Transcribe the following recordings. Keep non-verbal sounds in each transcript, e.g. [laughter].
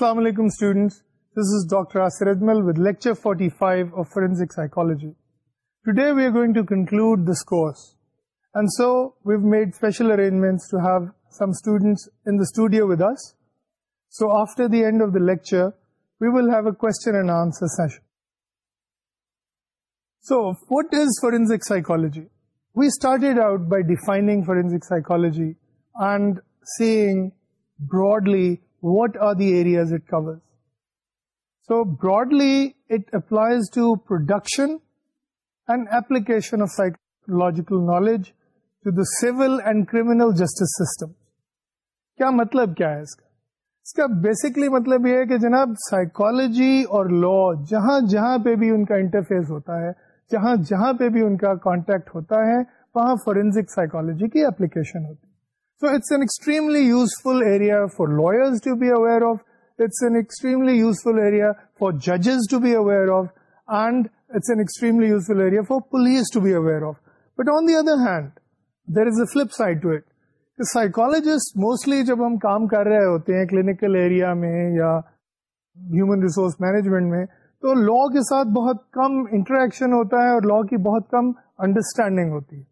This is forensic psychology we started out by defining forensic psychology and seeing broadly what are the areas it cover so broadly it applies to production and application of psychological knowledge to the civil and criminal justice system کیا مطلب کیا ہے اس کا اس کا basically مطلب یہ ہے کہ جناب سائیکالوجی اور لا جہاں جہاں پہ بھی ان کا انٹرفیس ہوتا ہے جہاں جہاں پہ بھی ان کا کانٹیکٹ ہوتا ہے وہاں فورینزک سائیکالوجی کی اپلیکیشن ہوتی ہے so it's an extremely useful area an extremely to be aware of it's an extremely useful area for ججز to be area area for police to be aware of but on the other hand there is a flip to it. Mostly جب ہم کام کر رہے ہوتے ہیں clinical area میں یا ہیومن ریسورس مینجمنٹ میں تو لا کے ساتھ بہت کم انٹریکشن ہوتا ہے اور لا کی بہت کم انڈرسٹینڈنگ ہوتی ہے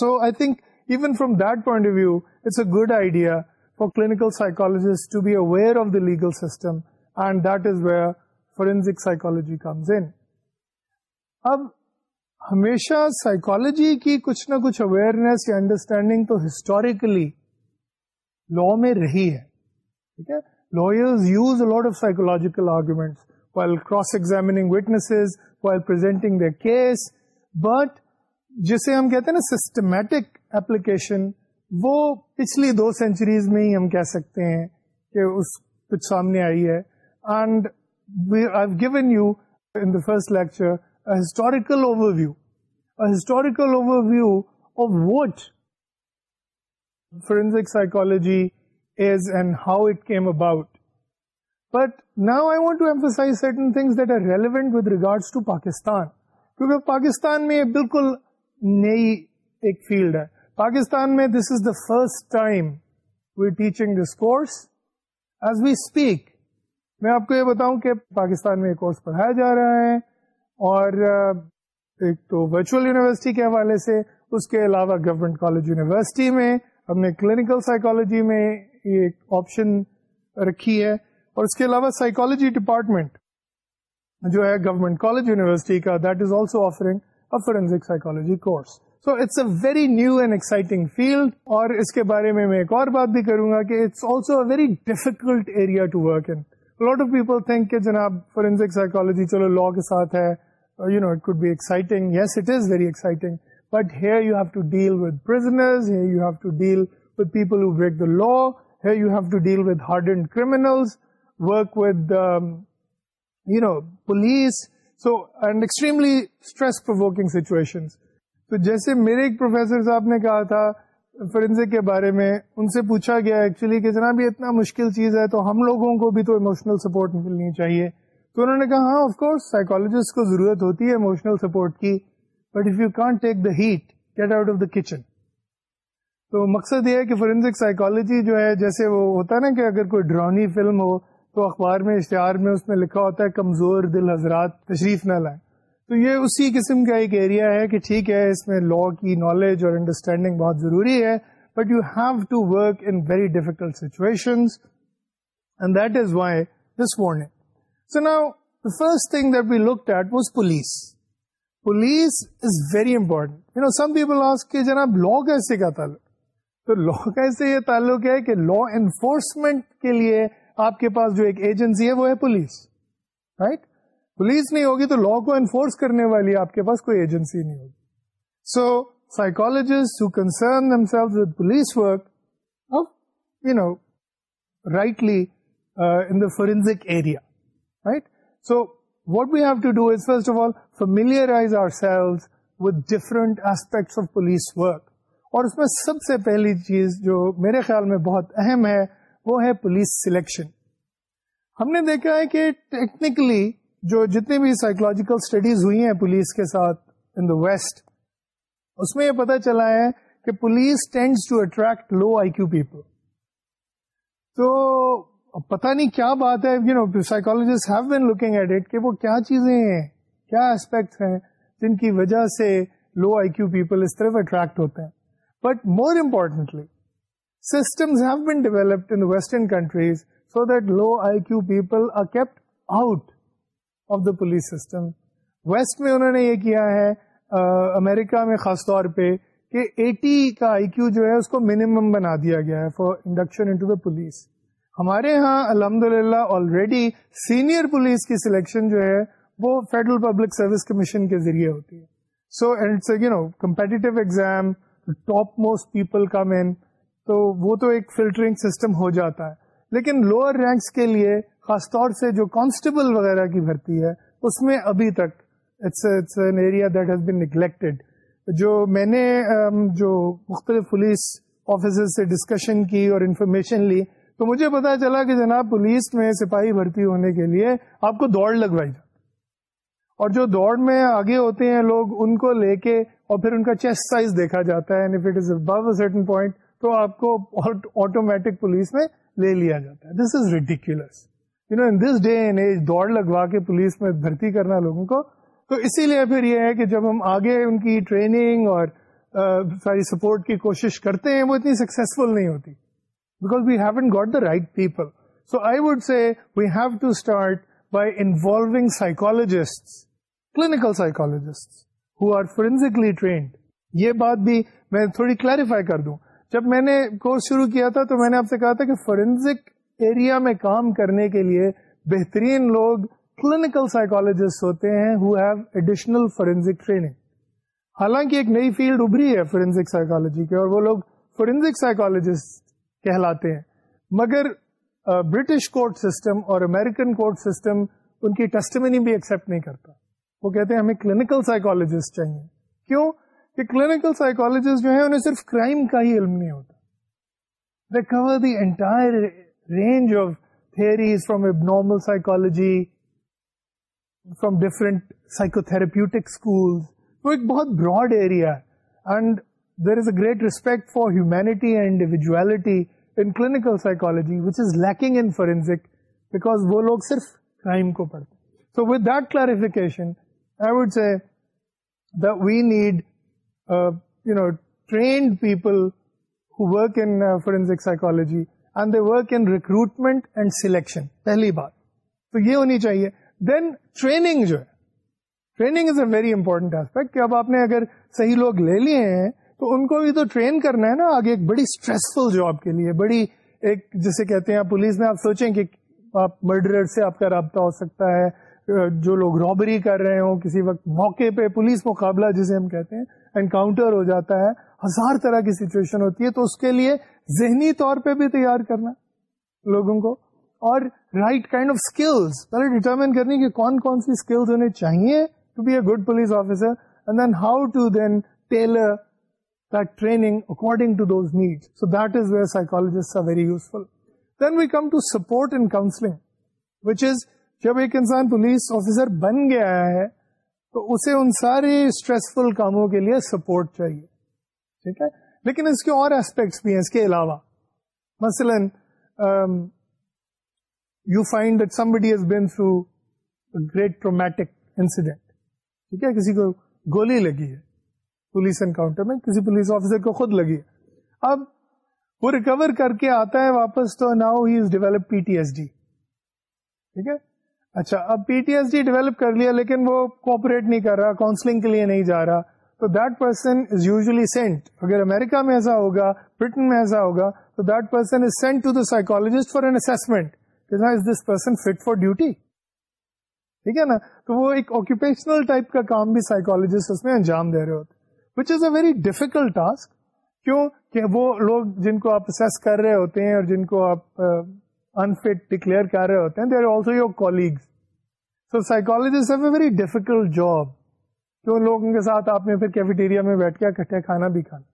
so I think from point of view it's a good idea for clinicology to be aware of the legal سمڈرسک psychology comes in ہمیشہ سائیکالوجی کی کچھ نہ کچھ اویئرنیس یا انڈرسٹینڈنگ تو ہسٹوریکلی لا میں رہی ہے ٹھیک ہے lot use psychological of while cross while cross examining presenting while case, but جسے ہم کہتے ہیں نا سسٹمیٹک اپلیکیشن وہ پچھلی دو سینچریز میں ہی ہم کہہ سکتے ہیں کہ اس کچھ سامنے آئی ہے and I given you in the first lecture historical overview historical overview of what forensic psychology is and how it came about but now I want to emphasize certain things that are relevant with regards to Pakistan کیونکہ پاکستان میں بالکل نئی ایک field ہے پاکستان میں this is the first time we teaching this course as we speak میں آپ کو یہ بتاؤں کہ پاکستان میں یہ کورس پڑھایا جا رہا ہے اور ایک تو ورچوئل یونیورسٹی کے حوالے سے اس کے علاوہ گورنمنٹ کالج یونیورسٹی میں ہم نے کلینکل سائیکولوجی میں ایک آپشن رکھی ہے اور اس کے علاوہ سائیکالوجی ڈپارٹمنٹ جو ہے گورنمنٹ کالج یونیورسٹی کا that is also offering exciting field اور اس کے بارے میں میں ایک اور بات بھی کروں گا کہ کہ جناب فورینسک psychology چلو لا کے ساتھ ہے be exciting yes it is very exciting but you have to deals people law he you have to deal with hard and crime with no police so and extremely stress provoking situation تو جیسے میرے ایک professor صاحب نے کہا تھا forensic کے بارے میں ان سے پوچھا گیا ایکچولی کہ جناب یہ اتنا مشکل چیز ہے تو ہم لوگوں کو بھی تو اموشنل سپورٹ ملنی چاہیے تو انہوں نے کہا ہاں آف کورس سائیکولوجسٹ کو ضرورت ہوتی ہے ایموشنل سپورٹ کی but if you can't take the heat get out of the kitchen تو مقصد یہ ہے کہ فورینسک سائیکولوجی جو ہے جیسے وہ ہوتا ہے نا کہ اگر کوئی ڈرونی فلم ہو تو اخبار میں اشتہار میں اس میں لکھا ہوتا ہے کمزور دل حضرات تشریف نہ لائیں تو یہ اسی قسم کا ایک ایریا ہے کہ ٹھیک ہے اس میں لا کی نالج اور انڈرسٹینڈنگ بہت ضروری ہے but you have to work in very difficult situation first that we look at was police police is very important you know some people جناب لا کیسے کا تعلق تو لا [laughs] کیسے یہ تعلق ہے کہ لا انفورسمنٹ کے لیے آپ کے پاس جو ایک ایجنسی ہے وہ ہے پولیس رائٹ پولیس نہیں ہوگی تو لا کو انفورس کرنے والی آپ کے پاس کوئی ایجنسی نہیں ہوگی so psychologist concern police work you know rightly in the area right so what have to do is first of all different aspects of police work اور اس میں سب سے پہلی چیز جو میرے خیال میں بہت اہم ہے وہ ہے پولیس سلیکشن ہم نے دیکھا ہے کہ ٹیکنیکلی جو جتنی بھی سائیکولوجیکل اسٹڈیز ہوئی ہیں پولیس کے ساتھ ان دا ویسٹ اس میں یہ پتا چلا ہے کہ police tends to attract low I Q people تو پتا نہیں کیا بات ہے you know psychologist have been looking at it کہ وہ کیا چیزیں ہیں کیا ایسپیکٹ ہیں جن کی وجہ سے لو آئی کیو پیپل اس طرف اٹریکٹ ہوتے ہیں but more importantly systems have been developed in western countries so that low IQ people are kept out of the police system west میں انہوں نے یہ کیا ہے امریکہ میں خاص طور پہ کہ ایٹی کا آئی کیو جو ہے اس کو منیمم بنا دیا گیا ہے فار انڈکشن دا پولیس ہمارے یہاں الحمد للہ آلریڈی سینئر پولیس کی سلیکشن جو ہے وہ فیڈرل پبلک سروس کمیشن کے ذریعے ہوتی ہے so and you know competitive exam top most people come in تو وہ تو ایک فلٹرنگ سسٹم ہو جاتا ہے لیکن لوور رینکس کے لیے خاص طور سے جو کانسٹیبل وغیرہ کی بھرتی ہے اس میں ابھی تک نگلیکٹڈ جو میں نے جو مختلف پولیس آفیسر سے ڈسکشن کی اور انفارمیشن لی تو مجھے پتا چلا کہ جناب پولیس میں سپاہی بھرتی ہونے کے لیے آپ کو دوڑ لگوائی جاتی اور جو دوڑ میں آگے ہوتے ہیں لوگ ان کو لے کے اور پھر ان کا چیسٹ سائز دیکھا جاتا ہے سرٹن پوائنٹ تو آپ کو آٹومیٹک پولیس میں لے لیا جاتا ہے this is ridiculous you know this day age دوڑ لگوا کے پولیس میں بھرتی کرنا لوگوں کو تو اسی لیے پھر یہ ہے کہ جب ہم آگے ان کی ٹریننگ اور ساری سپورٹ کی کوشش کرتے ہیں وہ اتنی سکسیسفل نہیں ہوتی because we haven't got the right people so I would say we have to start by involving psychologist clinical psychologist who are forensically trained یہ بات بھی میں تھوڑی کلیریفائی کر دوں جب میں نے کورس شروع کیا تھا تو میں نے آپ سے کہا تھا کہ فورینزک ایریا میں کام کرنے کے لیے بہترین لوگ کلینکل سائیکولوجسٹ ہوتے ہیں who have additional forensic training حالانکہ ایک نئی فیلڈ ابری ہے فورینزک سائیکالوجی کے اور وہ لوگ فورینزک سائیکولوجسٹ کہلاتے ہیں مگر برٹش کورٹ سسٹم اور امیرکن کورٹ سسٹم ان کی ٹیسٹمنی بھی ایکسپٹ نہیں کرتا وہ کہتے ہیں ہمیں کلینکل سائیکولوجسٹ چاہیے کیوں کہ کلینکل سائیکولوجیسٹ جو ہے انہیں صرف کرائم کا ہی علم نہیں ہوتا they cover the range of from different psychotherapeutic school وہ ایک بہت براڈ ایریا ہے great respect for humanity and individuality in clinical psychology which is lacking in forensic because وہ لوگ صرف کرائم کو پڑھتے so with that clarification I would say we need you know trained people who work in forensic psychology and the work in recruitment and selection پہلی بات تو یہ ہونی چاہیے دین ٹریننگ جو ہے training is a very important aspect کہ اب آپ نے اگر صحیح لوگ لے لیے ہیں تو ان کو بھی تو ٹرین کرنا ہے نا آگے ایک بڑی اسٹریسفل جاب کے لیے بڑی ایک جسے کہتے ہیں پولیس میں آپ سوچیں کہ آپ مرڈرر سے آپ کا رابطہ ہو سکتا ہے جو لوگ رابری کر رہے ہوں کسی وقت موقع پہ پولیس مقابلہ جسے ہم کہتے ہیں انکاؤنٹر ہو جاتا ہے ہزار طرح کی سچویشن ہوتی ہے تو اس کے لیے ذہنی طور پہ بھی تیار کرنا لوگوں کو اور رائٹ کائنڈ آف اسکلس پہلے ڈیٹرمن کرنی کہ کون کون سی اسکلس انہیں چاہیے to be a good police officer and then how to then tailor that training according to those needs. So that is where psychologists are very useful. Then we come to support and counseling, which is جب ایک انسان پولیس آفیسر بن گیا ہے تو اسے ان سارے اسٹریسفل کاموں کے لیے سپورٹ چاہیے ٹھیک ہے لیکن اس کے اور ایسپیکٹس بھی ہیں اس کے علاوہ مثلا you find somebody has been through great traumatic incident ٹھیک ہے کسی کو گولی لگی ہے پولیس انکاؤنٹر میں کسی پولیس آفیسر کو خود لگی ہے اب وہ ریکور کر کے آتا ہے واپس تو now he is develop P T S D ٹھیک ہے اچھا اب P T S D develop کر لیا لیکن وہ کوپریٹ نہیں کر رہا کاؤنسلنگ کے لیے نہیں جا رہا تو that person is usually sent اگر امیرکا میں ایسا ہوگا برٹن میں ایسا ہوگا تو that person is sent to the psychologist for an assessment is this person fit for duty ٹھیک ہے نا تو وہ ایک آکوپیشنل ٹائپ کا کام بھی سائیکولوجسٹ اس میں انجام دے رہے ہوتے which is a very difficult task کیوں کہ وہ لوگ جن کو آپ اسیس کر رہے ہوتے ہیں اور جن کو آپ ان فٹ ڈکلئر کر رہے ہوتے ہیں they are also your colleague so psychologist a very difficult job تو لوگوں کے ساتھ آپ نے بیٹھ کے کھانا بھی کھانا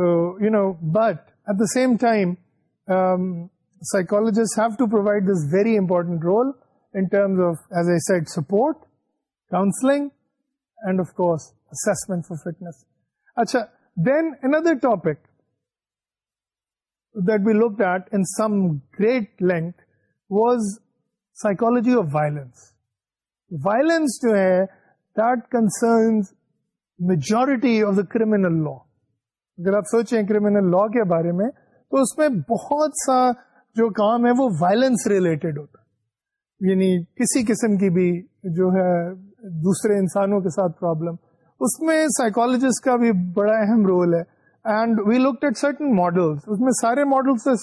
تو you know but at the same time psychologist this very important role of as a side support counselling and of کورسمنٹ for fitness اچھا then another topic look in some great length was psychology of violence violence جو ہے دنسرن majority of the criminal law اگر آپ سوچیں criminal لا کے بارے میں تو اس میں بہت سا جو کام ہے وہ وائلنس ریلیٹڈ ہوتا یعنی کسی قسم کی بھی جو ہے دوسرے انسانوں کے ساتھ پرابلم اس میں سائیکولوجسٹ کا بھی بڑا اہم رول ہے and we look certain models میں سارے ماڈلس میں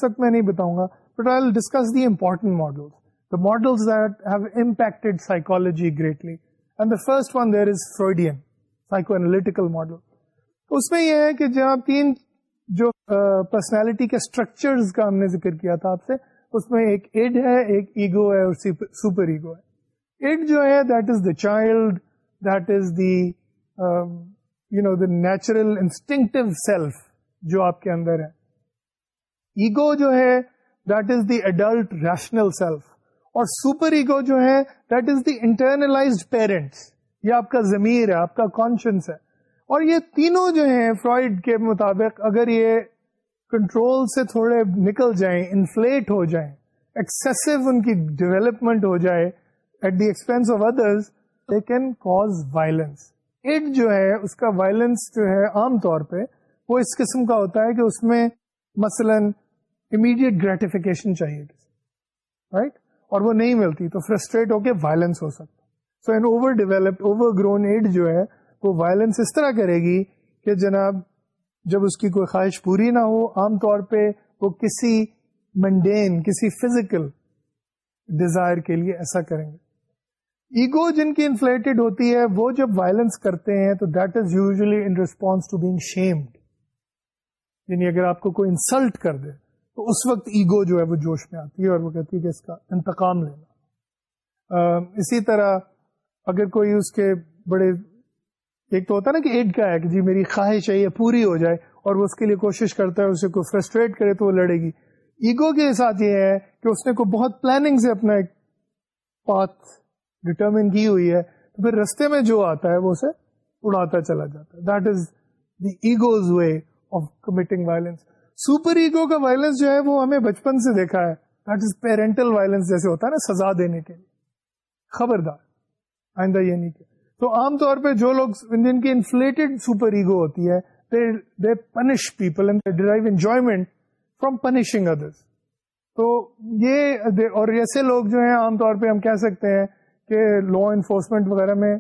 اس میں یہ ہے کہ جہاں تین جو پرسنالٹی کے اسٹرکچرز کا ہم نے ذکر کیا تھا آپ سے اس میں ایک ایڈ ہے ایک ایگو ہے اور سپر ایگو ہے ایڈ جو ہے that is the child that is the you know the natural instinct self جو آپ کے اندر ہے ایگو جو ہے that is the adult rational self اور سپر ایگو جو ہے that is the internalize parents یہ آپ کا ضمیر ہے آپ کا کانشنس ہے اور یہ تینوں جو ہیں فرائڈ کے مطابق اگر یہ کنٹرول سے تھوڑے نکل جائیں انفلیٹ ہو جائیں ایکسیسو ان کی ڈیولپمنٹ ہو جائے at the expense of others they can cause violence جو ہے اس کا وائلنس جو ہے عام طور پہ وہ اس قسم کا ہوتا ہے کہ اس میں مثلا امیڈیٹ گریٹیفیکیشن چاہیے رائٹ اور وہ نہیں ملتی تو فرسٹریٹ ہو کے وائلنس ہو سکتا so an over developed over grown id جو ہے وہ وائلنس اس طرح کرے گی کہ جناب جب اس کی کوئی خواہش پوری نہ ہو عام طور پہ وہ کسی منڈین کسی فزیکل ڈیزائر کے لیے ایسا کریں گے ایگو جن کی انفلیٹڈ ہوتی ہے وہ جب وائلنس کرتے ہیں تو that is usually into being shamed یعنی اگر آپ کو کوئی انسلٹ کر دے تو اس وقت ایگو جو ہے وہ جوش میں آتی ہے اور وہ کہتی ہے کہ اس کا انتقام لینا اسی طرح اگر کوئی اس کے بڑے ایک تو ہوتا نا کہ ایڈ کا ہے کہ جی میری خواہش ہے یہ پوری ہو جائے اور وہ اس کے لیے کوشش کرتا ہے اسے کوئی فرسٹریٹ کرے تو وہ لڑے گی ایگو کے ساتھ یہ ہے کہ اس نے کوئی بہت پلاننگ سے اپنا ایک پاتھ ڈٹرمن کی ہوئی ہے تو پھر رستے میں جو آتا ہے وہ اسے اڑاتا چلا جاتا ہے that is the ego's way of committing violence super ego کا وائلنس جو ہے وہ ہمیں بچپن سے دیکھا ہے دیٹ از پیرنٹل وائلنس جیسے ہوتا ہے نا سزا دینے کے لیے خبردار آئندہ یہ نہیں کہ تو عام طور پہ جو لوگ جن کی انفلیٹڈ سپر ایگو ہوتی ہے they, they punish people and they derive enjoyment from punishing others. تو یہ اور ایسے لوگ جو ہیں عام طور پہ ہم کہہ سکتے ہیں لا انفورسمنٹ وغیرہ میں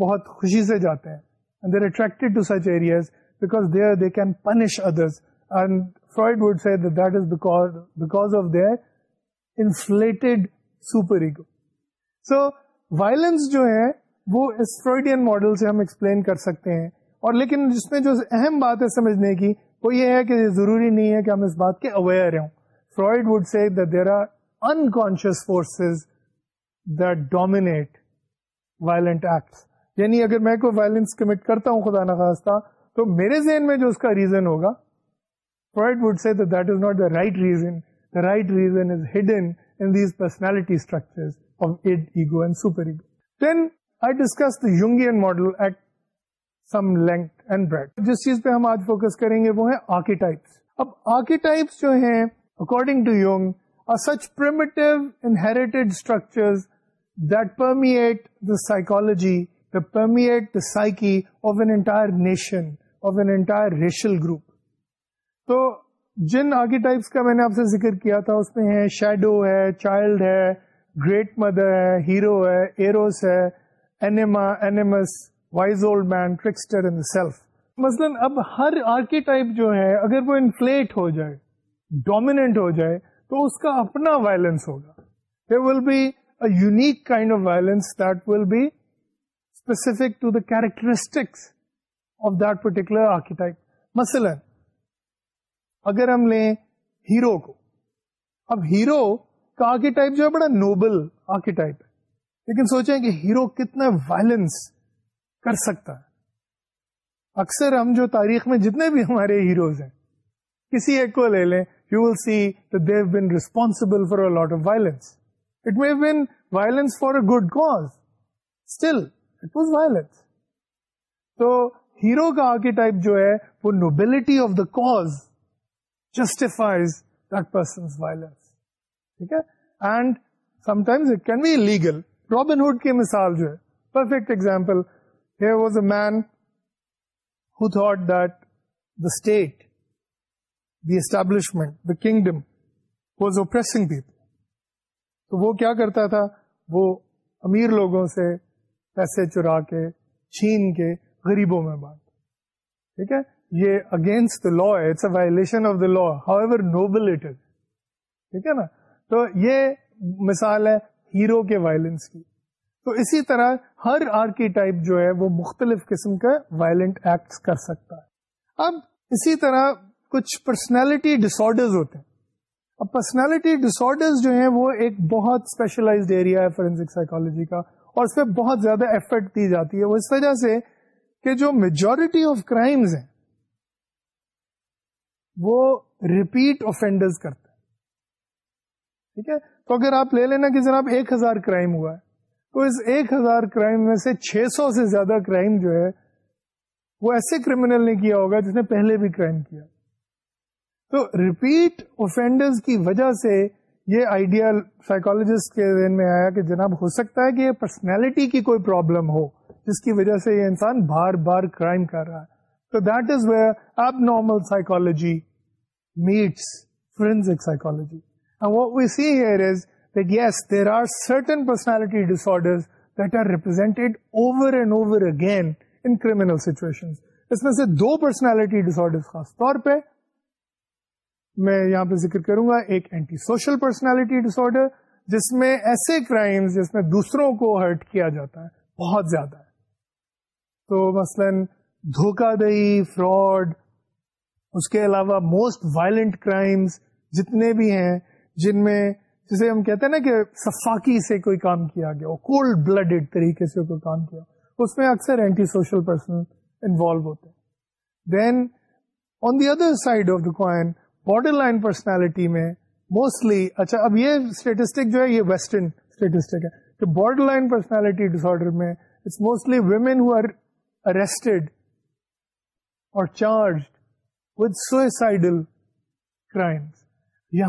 بہت خوشی سے جاتے ہیں سو وائلنس جو ہے وہ اس فروڈین ماڈل سے ہم ایکسپلین کر سکتے ہیں اور لیکن جس میں جو اہم بات ہے سمجھنے کی وہ یہ ہے کہ ضروری نہیں ہے کہ ہم اس بات کے اویئر ہیں Freud would say the there are unconscious for that violent acts یعنی اگر میں کوئی وائلنس کمٹ کرتا ہوں خدا نخواستہ تو میرے ذہن میں جو اس کا ریزن ہوگا Freud would say that is not the right reason the right reason is hidden in this personality structure ego then I discuss Jungian model at some length and بری جس چیز پہ ہم آج فوکس کریں گے وہ ہے آرکیٹائپس اب آرکیٹائپس جو ہیں according to Jung such پرٹیڈ structures درمیٹ the psychology the permeate the psyche of an entire nation racial group تو جن آرکیٹائپس کا میں نے آپ سے ذکر کیا تھا اس میں ہے شیڈو ہے چائلڈ ہے گریٹ مدر ہے ہیرو ہے ایروس ہے anima animus wise old man trickster in self مثلا اب ہر آرکیٹائپ جو ہے اگر وہ انفلیٹ ہو جائے ڈومیننٹ ہو جائے تو اس کا اپنا وائلنس ہوگا there will be a unique kind of violence that will be specific to the characteristics of that particular architect مثلا اگر ہم لیں ہیرو کو اب ہیرو کا آرکیٹائپ جو ہے بڑا نوبل ہے لیکن سوچیں کہ ہیرو کتنا وائلنس کر سکتا ہے اکثر ہم جو تاریخ میں جتنے بھی ہمارے ہیروز ہیں کسی ایک کو لے لیں you will see responsible part of violence means been violence for a good cause still violence تو ہیرو کا آکیٹائپ جو ہے وہ nobility of the cause justifies درسن وائلنس ٹھیک ہے and sometimes it can be legal Robin Hood کی مثال جو ہے perfect example he was a man who thought that the state establishment the kingdom was oppressing people تو وہ کیا کرتا تھا وہ امیر لوگوں سے پیسے چرا کے چھین کے غریبوں میں بانٹ ٹھیک ہے یہ against the it's a violation of the law however noble it is ٹھیک ہے نا تو یہ مثال ہے ہیرو کے وائلنس کی تو اسی طرح ہر آرکی ٹائپ جو ہے وہ مختلف قسم کا وائلنٹ ایکٹس کر سکتا ہے اب اسی طرح کچھ پرسنالٹی ڈس ہوتے ہیں اب پرسنالٹی ڈس جو ہیں وہ ایک بہت اسپیشلائز ایریا ہے فورینسک سائیکولوجی کا اور اس پہ بہت زیادہ ایفرٹ دی جاتی ہے وہ اس وجہ سے کہ جو میجورٹی آف کرائمز ہیں وہ ریپیٹ آفینڈرز کرتے ہیں ٹھیک ہے تو اگر آپ لے لینا کہ جناب ایک ہزار کرائم ہوا ہے تو اس ایک ہزار کرائم میں سے چھ سو سے زیادہ کرائم جو ہے وہ ایسے کرمنل نے کیا ہوگا جس نے پہلے بھی کرائم کیا تو ریپیٹ اوفینڈرز کی وجہ سے یہ آئیڈیا سائیکولوجسٹ کے ذہن میں آیا کہ جناب ہو سکتا ہے کہ یہ پرسنالٹی کی کوئی پرابلم ہو جس کی وجہ سے یہ انسان بار بار کرائم کر رہا ہے تو that is where abnormal psychology meets forensic yes there are certain personality order that are represent over and over again ان سے دو پرسنالٹی آرڈر خاص طور پہ میں یہاں پہ ذکر کروں گا ایک anti social personality disorder جس میں ایسے کرائمز جس میں دوسروں کو ہرٹ کیا جاتا ہے بہت زیادہ ہے تو مثلا دھوکہ دہی فراڈ اس کے علاوہ موسٹ وائلنٹ کرائمس جتنے بھی ہیں جن میں جسے ہم کہتے ہیں نا کہ سفاقی سے کوئی کام کیا گیا کولڈ بلڈیڈ طریقے سے کوئی کام کیا اس میں اکثر اینٹی سوشل پرسن انوالو ہوتے ہیں then on the other side of the coin line personality میں موسٹلی اچھا اب یہ اسٹیٹسٹک اسٹیٹسٹک جو ہے ہے یہ ویسٹرن کہ لائن پرسنالٹی ڈس ویسٹرنسٹک میں it's mostly women who are اور ود سوئسائڈل کرائمس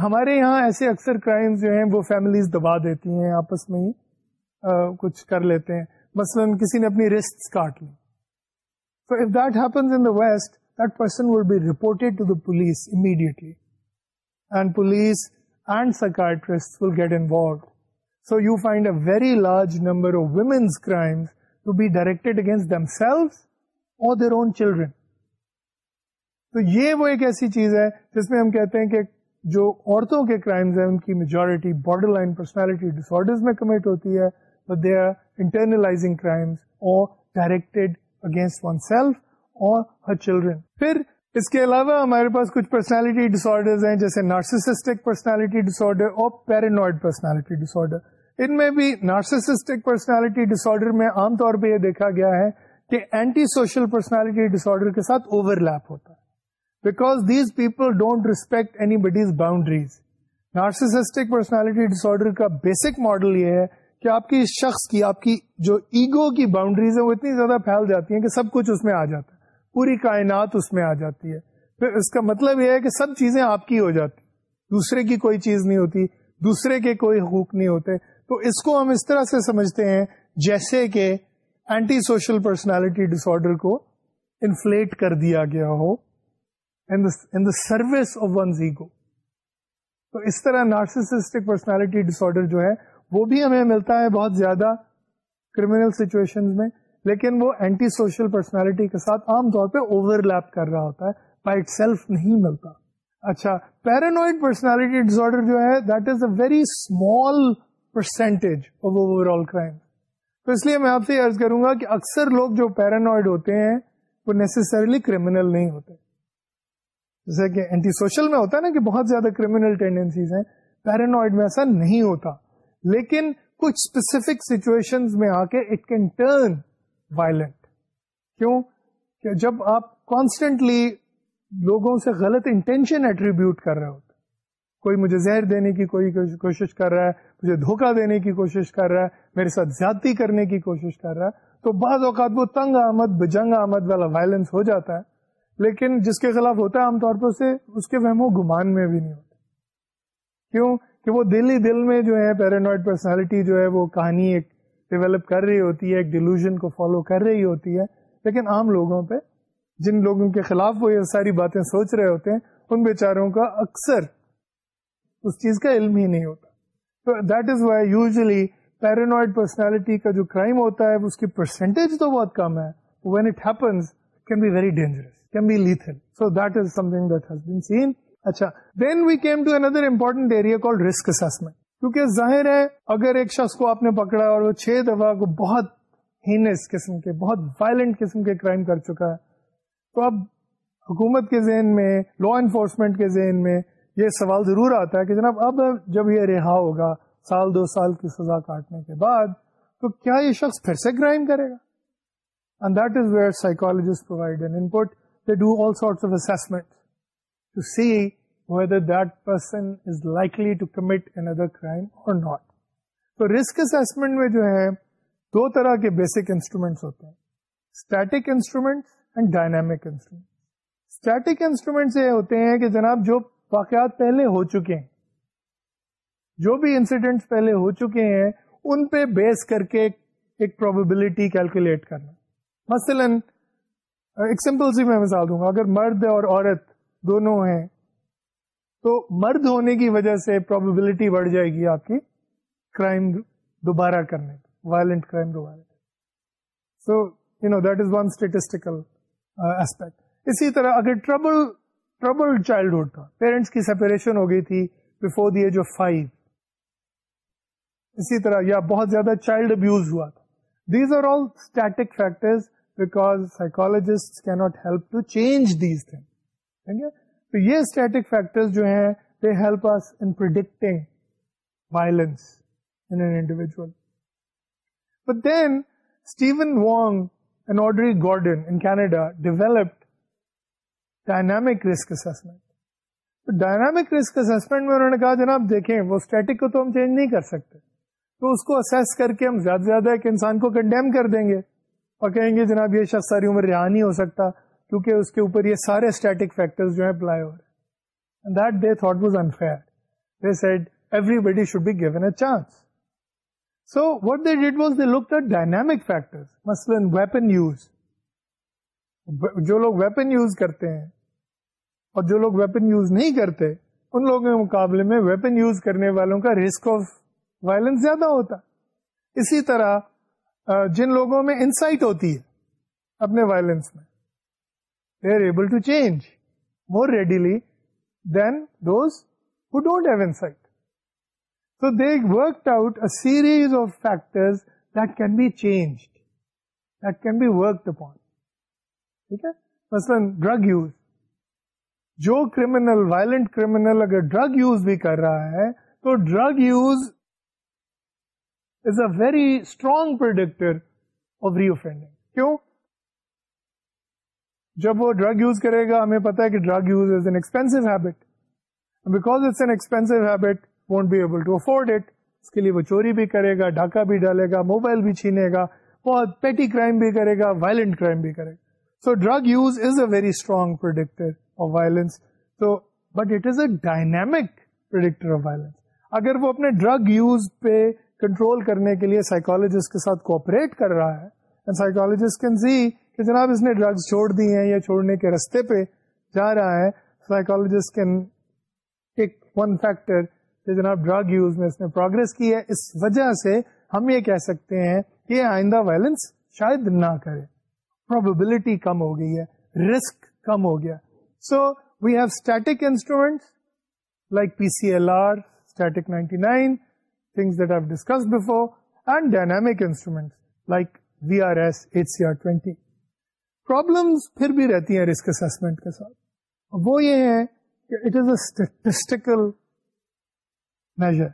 ہمارے یہاں ایسے اکثر کرائمز جو ہیں وہ فیملیز دبا دیتی ہیں آپس میں ہی کچھ کر لیتے ہیں مثلا کسی نے اپنی رسٹ کاٹ لی so if that in the west that person will be reported to the police immediately. And police and psychiatrists will get involved. So you find a very large number of women's crimes to be directed against themselves or their own children. تو یہ وہ ایک ایسی چیز ہے جس میں ہم کہتے ہیں کہ جو عورتوں کے کرائمز ہیں ان کی majority border line personality disorders میں کمٹ ہوتی ہے دے آر انٹرنلائزنگ کرائمز اور ڈائریکٹیڈ اگینسٹ ون سیلف اور ہر چلڈرن پھر اس کے علاوہ ہمارے پاس کچھ پرسنالٹی ڈس ہیں جیسے نارسسٹک پرسنالٹی ڈسڈر اور پیرینوائڈ پرسنالٹی ڈس ان میں بھی نارسسٹک پرسنالٹی ڈس آرڈر میں عام طور پہ یہ دیکھا گیا ہے کہ اینٹی سوشل پرسنالٹی ڈسر کے ساتھ اوور لیپ ہوتا ہے because these people don't respect anybody's boundaries narcissistic personality disorder کا بیسک ماڈل یہ ہے کہ آپ کی شخص کی آپ کی جو ایگو کی باؤنڈریز ہیں وہ اتنی زیادہ پھیل جاتی ہیں کہ سب کچھ اس میں آ جاتا ہے پوری کائنات اس میں آ جاتی ہے پھر اس کا مطلب یہ ہے کہ سب چیزیں آپ کی ہو جاتی دوسرے کی کوئی چیز نہیں ہوتی دوسرے کے کوئی حقوق نہیں ہوتے تو اس کو ہم اس طرح سے سمجھتے ہیں جیسے کہ anti social personality disorder کو انفلیٹ کر دیا گیا ہو in the service of one's ego تو اس طرح نارسسٹک پرسنالٹی ڈس آرڈر جو ہے وہ بھی ہمیں ملتا ہے بہت زیادہ سچویشن میں لیکن وہ اینٹی سوشل پرسنالٹی کے ساتھ عام طور پہ اوور لیپ کر رہا ہوتا ہے بائی اٹ سیلف نہیں ملتا اچھا پیرانوئڈ پرسنالٹی ڈس آرڈر جو ہے that is a very small percentage of overall crime تو اس لیے میں آپ سے یہ عرض کروں گا کہ اکثر لوگ جو پیرانوئڈ ہوتے ہیں وہ نیسسریلی کریمنل نہیں ہوتے جیسے کہ اینٹی سوشل میں ہوتا ہے نا کہ بہت زیادہ کریمنل ٹینڈینسیز ہیں پیرانوئڈ میں ایسا نہیں ہوتا لیکن کچھ اسپیسیفک سچویشن میں آ کے اٹ کین ٹرن وائلنٹ کیوں کہ جب آپ کانسٹنٹلی لوگوں سے غلط انٹینشن ایٹریبیوٹ کر رہے ہوتے کوئی مجھے زہر دینے کی کوئی کوشش کر رہا ہے مجھے دھوکا دینے کی کوشش کر رہا ہے میرے ساتھ زیادتی کرنے کی کوشش کر رہا ہے تو بعض اوقات وہ تنگ آمد بجنگ آمد والا وائلنس ہو جاتا ہے لیکن جس کے خلاف ہوتا ہے عام طور پر سے اس کے و گمان میں بھی نہیں ہوتا کیوں کہ وہ دل ہی دل میں جو ہے پیرانوائڈ پرسنالٹی جو ہے وہ کہانی ایک ڈیولپ کر رہی ہوتی ہے ایک ڈیلوژن کو فالو کر رہی ہوتی ہے لیکن عام لوگوں پہ جن لوگوں کے خلاف وہ یہ ساری باتیں سوچ رہے ہوتے ہیں ان بیچاروں کا اکثر اس چیز کا علم ہی نہیں ہوتا تو that is why usually paranoid personality کا جو کرائم ہوتا ہے اس کی پرسینٹیج تو بہت کم ہے when it happens can be very dangerous can be lethal so that is something that has been seen اچھا then we came to another important area call risk assessment کیونکہ ظاہر ہے اگر ایک شخص کو آپ نے پکڑا اور وہ چھ دفعہ کو بہت ہینس قسم کے بہت وائلنٹ قسم کے کرائم کر چکا ہے تو اب حکومت کے ذہن میں لا انفورسمنٹ کے ذہن میں یہ سوال ضرور آتا ہے کہ جناب اب جب یہ رہا ہوگا سال دو سال کی سزا کاٹنے کے بعد تو کیا یہ شخص پھر سے کرائم کرے گا whether the person is likely to commit another crime اور ناٹ تو رسکمنٹ میں جو ہے دو طرح کے بیسک انسٹرومینٹس ہوتے ہیں static instruments and dynamic instruments instruments یہ ہوتے ہیں کہ جناب جو واقعات پہلے ہو چکے ہیں جو بھی انسیڈینٹس پہلے ہو چکے ہیں ان پہ بیس کر کے ایک پروبلٹی کیلکولیٹ کرنا مثلاً ایک سمپل سی میں بتا دوں گا اگر مرد اور عورت دونوں ہیں تو مرد ہونے کی وجہ سے پروبیبلٹی بڑھ جائے گی آپ کی کرائم دوبارہ کرنے کی وائلنٹ کرائم دوبارہ so you know that is one statistical aspect اسی طرح اگر ٹربل ٹربل چائلڈہڈ تھا پیرنٹس کی سپریشن ہو گئی تھی before the age of five اسی طرح یا بہت زیادہ چائلڈ ابیوز ہوا تھا these are all static factors because psychologist can not help to change these thing ٹھیک ہے تو یہ اسٹیٹک فیکٹر جو ہیں they help in predicting violence but then Steven Wong and Audrey Gordon in Canada developed dynamic risk تو dynamic risk assessment میں انہوں نے کہا جناب دیکھیں وہ اسٹیٹک کو تو ہم چینج نہیں کر سکتے تو اس کو اسیس کر کے ہم زیادہ سے زیادہ ایک انسان کو کنڈیم کر دیں گے اور کہیں گے جناب یہ شخص ساری عمر رہا نہیں ہو سکتا کیونکہ اس کے اوپر یہ سارے اسٹیٹک فیکٹر جو ہیں اپلائی ہو رہے ہیں chance. Everybody should be was, so looked at dynamic look the weapon factor جو لوگ ویپن یوز کرتے ہیں اور جو لوگ ویپن یوز نہیں کرتے ان لوگوں کے مقابلے میں ویپن یوز کرنے والوں کا رسک آف وائلنس زیادہ ہوتا اسی طرح جن لوگوں میں انسائٹ ہوتی ہے اپنے وائلنس میں they are able to change more readily than those who don't have insight. So, they worked out a series of factors that can be changed, that can be worked upon. Okay? مثلا drug use جو criminal violent criminal اگر drug use بھی کر رہا ہے تو drug use is a very strong predictor of reoffending کیوں جب وہ ڈرگ یوز کرے گا ہمیں پتا ہے کہ drug use is an an habit habit because it's won't be able to afford it اس کے لیے وہ چوری بھی کرے گا ڈھاکہ بھی ڈالے گا موبائل بھی چھینے گا بہت پیٹی کرائم بھی کرے گا وائلنٹ کرائم بھی کرے گا so drug use is a very strong predictor of violence تو but it is a dynamic predictor of violence اگر وہ اپنے ڈرگ یوز پہ کنٹرول کرنے کے لیے سائیکولوجسٹ کے ساتھ کوپریٹ کر رہا ہے سائیکولوجسٹ کین سی کہ جناب اس نے ڈرگس چھوڑ دی ہیں یا چھوڑنے کے رستے پہ جا رہا ہے کین ون فیکٹر کہ جناب ڈرگ یوز میں اس نے پروگرس کی ہے اس وجہ سے ہم یہ کہہ سکتے ہیں کہ آئندہ وائلنس شاید نہ کرے پروبلٹی کم ہو گئی ہے رسک کم ہو گیا so we have static instrument like P C L R static ninety nine things before and dynamic instrument like V R S H C R twenty problems پھر بھی رہتی ہیں رسک اسسمنٹ کے ساتھ وہ یہ ہے کہ it is a statistical measure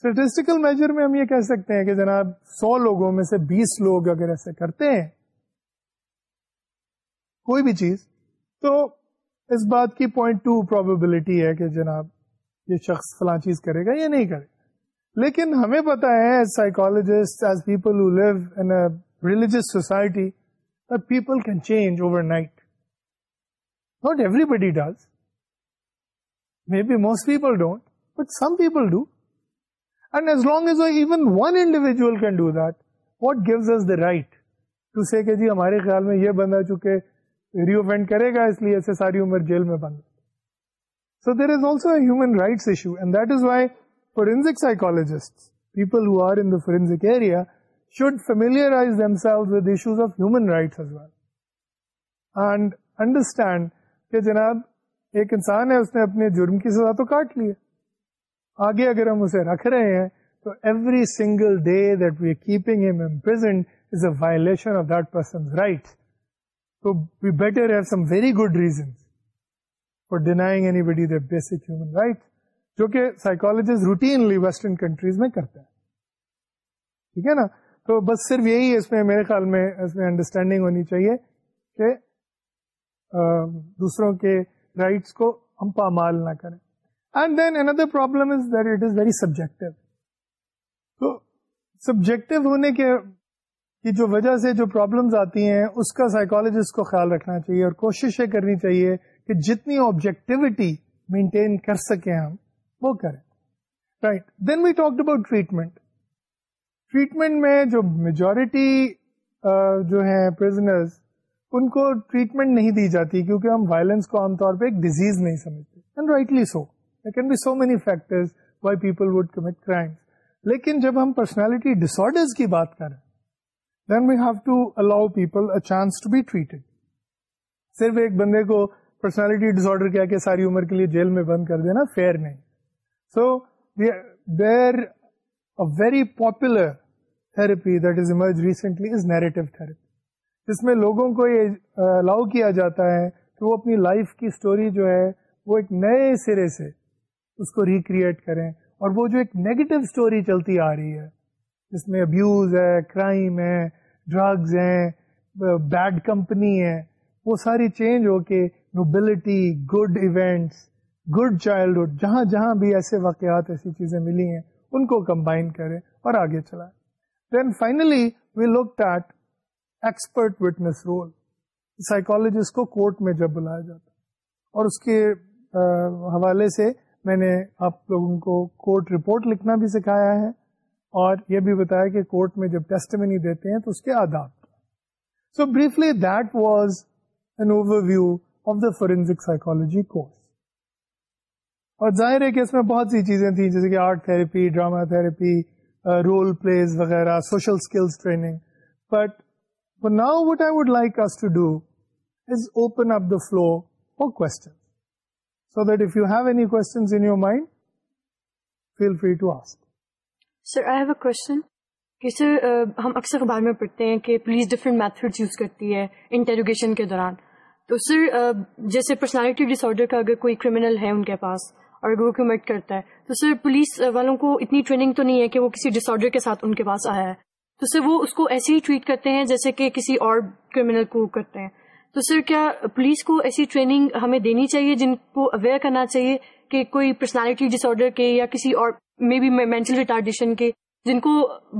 statistical measure میں ہم یہ کہہ سکتے ہیں کہ جناب سو لوگوں میں سے بیس لوگ اگر ایسے کرتے ہیں کوئی بھی چیز تو اس بات کی پوائنٹ ٹو پروبلٹی ہے کہ جناب یہ شخص فلاں چیز کرے گا یا نہیں کرے گا لیکن ہمیں پتا ہے psychologist as people who live in religious society that people can change overnight. Not everybody does. Maybe most people don't, but some people do. And as long as even one individual can do that, what gives us the right to say کہ جی ہمارے خیال میں یہ بندہ ہے چونکہ ریووینٹ کرے گا اس لیے ایسے ساری عمر جیل میں بند so there is also a human rights issue and that is why forensic psychologist people who are in forensic area should familiarize themselves with issues of human rights as well. And understand کہ جناب ایک انسان ہے اس نے اپنے جرم کی سزا تو کاٹ لی ہے آگے اگر ہم اسے رکھ رہے ہیں تو every single day that we keeping of that person right تو we better have some very good reason for denying anybody basic human right جو کہ سائیکولوجسٹ روٹینلی ویسٹرن کنٹریز میں کرتے ہیں ٹھیک ہے نا تو بس صرف یہی اس میں میرے خیال میں اس میں انڈرسٹینڈنگ ہونی چاہیے کہ دوسروں کے رائٹس کو ہم پامال نہ کریں and then another problem is is that it very subjective تو سبجیکٹو ہونے کے کی جو وجہ سے جو پرابلمز آتی ہیں اس کا سائیکالوجسٹ کو خیال رکھنا چاہیے اور کوشش یہ کرنی چاہیے کہ جتنی آبجیکٹیوٹی مینٹین کر سکیں ہم وہ کریں right then we talk about treatment treatment میں جو میجورٹی جو ہیں پرزنرز ان کو ٹریٹمنٹ نہیں دی جاتی کیونکہ ہم وائلنس کو عام طور پہ ایک ڈیزیز نہیں سمجھتے and rightly so so there can be many factors why people commit crime لیکن جب ہم پرسنالٹی آرڈرز کی بات کریں then we have to allow people a chance to be treated صرف ایک بندے کو پرسنالٹی ڈس آرڈر کیا کہ ساری عمر کے لیے جیل میں بند کر دینا فیئر نہیں so there very popular therapy that is emerged recently is narrative therapy جس میں لوگوں کو یہ الاؤ کیا جاتا ہے کہ وہ اپنی لائف کی اسٹوری جو ہے وہ ایک نئے سرے سے اس کو ریکریٹ کریں اور وہ جو ایک نیگیٹو اسٹوری چلتی آ رہی ہے جس میں ابیوز ہے کرائم ہے ڈرگز ہیں بیڈ کمپنی ہے وہ ساری چینج ہو کے nobility good events good childhood جہاں جہاں بھی ایسے واقعات ایسی چیزیں ملی ہیں ان کو کمبائن کریں اور آگے چلائیں then finally we look expert witness role psychologist کو کورٹ میں جب بلایا جاتا اور اس کے حوالے سے میں نے آپ لوگوں کو کورٹ رپورٹ لکھنا بھی سکھایا ہے اور یہ بھی بتایا کہ کورٹ میں جب ٹیسٹ میں نہیں دیتے ہیں تو اس کے آداب so briefly that was an overview of the forensic psychology course اور ظاہر ہے کہ اس میں بہت سی چیزیں تھیں جیسے کہ art therapy drama therapy role plays وغیرہ social skills training but now what I would like us to do is open up the floor for question so that if you have any questions in your mind feel free to ask sir I have a question کہ sir ہم اکثر اخبار میں پڑھتے ہیں کہ police different method use کرتی ہے انٹروگیشن کے دوران تو سر uh, جیسے پرسنالٹی ڈس آرڈر کا اگر کوئی کریمنل ہے ان کے پاس اور وہ کمٹ کرتا ہے تو سر پولیس والوں کو اتنی ٹریننگ تو نہیں ہے کہ وہ کسی ڈس آرڈر کے ساتھ ان کے پاس آیا ہے تو سر وہ اس کو ایسے ہی ٹریٹ کرتے ہیں جیسے کہ کسی اور کرمنل کو کرتے ہیں تو سر کیا پولیس کو ایسی ٹریننگ ہمیں دینی چاہیے جن کو اویئر کرنا چاہیے کہ کوئی پرسنالٹی ڈس آرڈر کے یا کسی اور مے بی مینٹل ریٹارڈیشن کے جن کو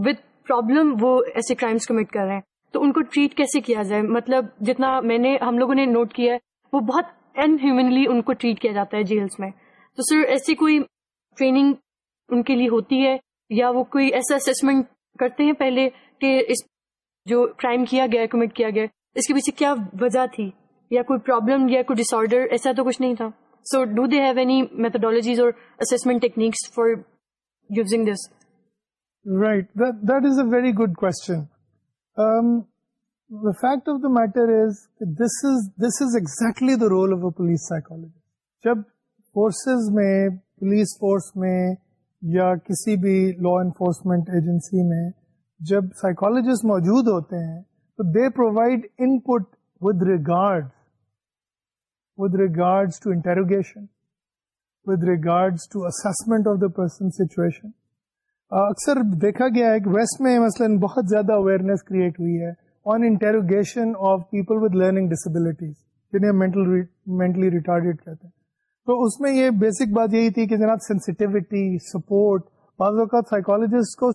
وتھ پرابلم وہ ایسے کرائمس کمٹ کر رہے ہیں تو ان کو ٹریٹ کیسے کیا جائے مطلب جتنا میں نے ہم لوگوں نے نوٹ کیا ہے وہ بہت انہیومنلی ان کو ٹریٹ کیا جاتا ہے جیلس میں تو سر ایسی کوئی ٹریننگ ان کے لیے ہوتی ہے یا وہ کوئی ایسا اسسمنٹ کرتے ہیں پہلے کہ اس جو کرائم کیا گیا کمٹ کیا گیا اس کے پیچھے کیا وجہ تھی یا کوئی پرابلم یا کوئی ڈس آرڈر ایسا تو کچھ نہیں تھا so do they have any methodologies اور assessment techniques for using this right that is a very good question The fact of the matter is, this is this is exactly the role of a police psychologist. When forces میں police force میں یا کسی بھی law enforcement agency میں جب psychologist موجود ہوتے ہیں تو they provide input with regard with regard to interrogation with regard to assessment of the person situation اکثر دیکھا گیا ہے کہ ویسٹ میں مثلاً بہت زیادہ اویئرنیس کریٹ ہوئی ہے on interrogation of people with learning disabilities جنہیں مینٹلی ریٹارڈیڈ کہتے ہیں تو اس میں یہ بیسک بات یہی تھی کہ جناب سینسیٹیوٹی سپورٹ بعض اوقات سائیکولوجسٹ کو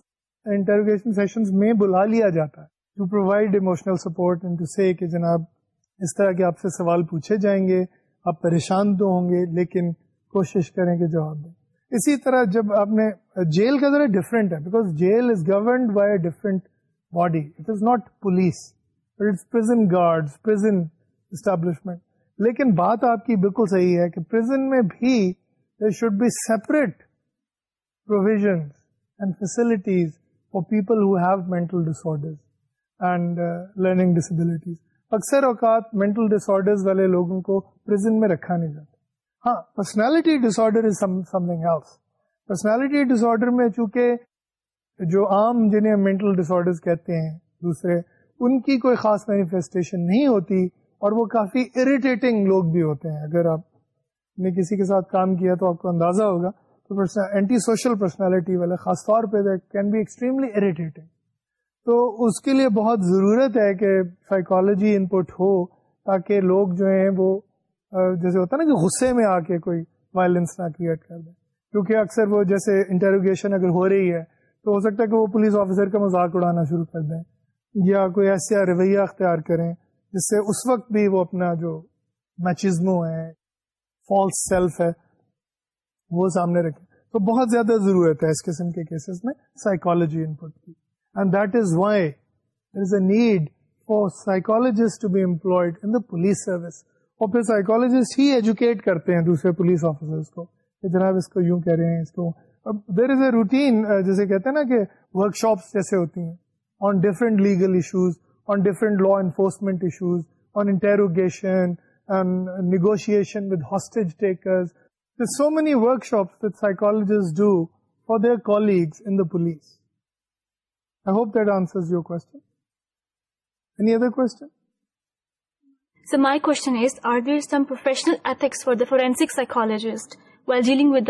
انٹروگیشن میں بلا لیا جاتا ہے to provide emotional support to کہ جناب اس طرح کے آپ سے سوال پوچھے جائیں گے آپ پریشان تو ہوں گے لیکن کوشش کریں کہ جواب دیں اسی طرح جب آپ نے جیل کا ذرا ڈفرینٹ ہے because jail is governed by a body it is not police prison establishment لیکن بات آپ کی بالکل صحیح ہے کہ پرزن میں بھی uh, اکثر اوقات والے لوگوں کو میں رکھا نہیں جاتا ہاں personality else personality disorder میں چونکہ جو عام جنہیں مینٹل ڈس آرڈر کہتے ہیں دوسرے ان کی کوئی خاص مینیفیسٹیشن نہیں ہوتی اور وہ کافی اریٹیٹنگ لوگ بھی ہوتے ہیں اگر آپ نے کسی کے ساتھ کام کیا تو آپ کو اندازہ ہوگا تو اینٹی سوشل پرسنالٹی والے خاص طور پہ کین بی ایکسٹریملی اریٹیٹنگ تو اس کے لیے بہت ضرورت ہے کہ سائیکالوجی ان پٹ ہو تاکہ لوگ جو ہیں وہ جیسے ہوتا نا کہ غصے میں آ کے کوئی وائلنس نہ کریٹ کر دیں کیونکہ اکثر وہ جیسے انٹروگیشن اگر ہو رہی ہے تو ہو سکتا ہے کہ وہ پولیس آفیسر کا مذاق اڑانا شروع کر دیں یا کوئی ایسا رویہ اختیار کریں جس سے اس وقت بھی وہ اپنا جو میچزمو ہے فالس سیلف ہے وہ سامنے رکھے تو بہت زیادہ ضرورت ہے اس قسم کے کیسز میں ان پٹ کی and that is is why there a need for psychologist in the police service اور پھر سائیکولوجسٹ ہی ایجوکیٹ کرتے ہیں دوسرے پولیس آفیسرس کو کہ جناب اس کو یوں کہہ رہے ہیں اس کو دیر از اے روٹین جیسے کہتے ہیں نا کہ ورک شاپس جیسے ہوتی ہیں on different legal issues drugs and answer so my کچنسکلسٹ well dealing with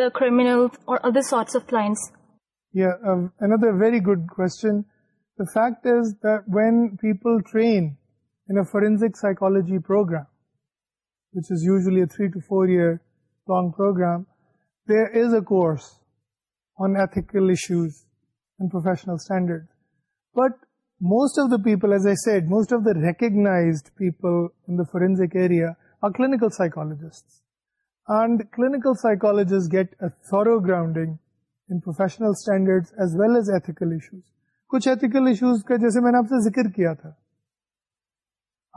other sorts very good question fact is the one people train in a forensic psychology program which is usually three to four year long program there is a کورسیکل but most of the people recognise ایریالوجیسٹ and clinical سائیکالوجیس get a thorough grounding as well as ethical کچھ ethical issues کا جیسے میں نے آپ سے ذکر کیا تھا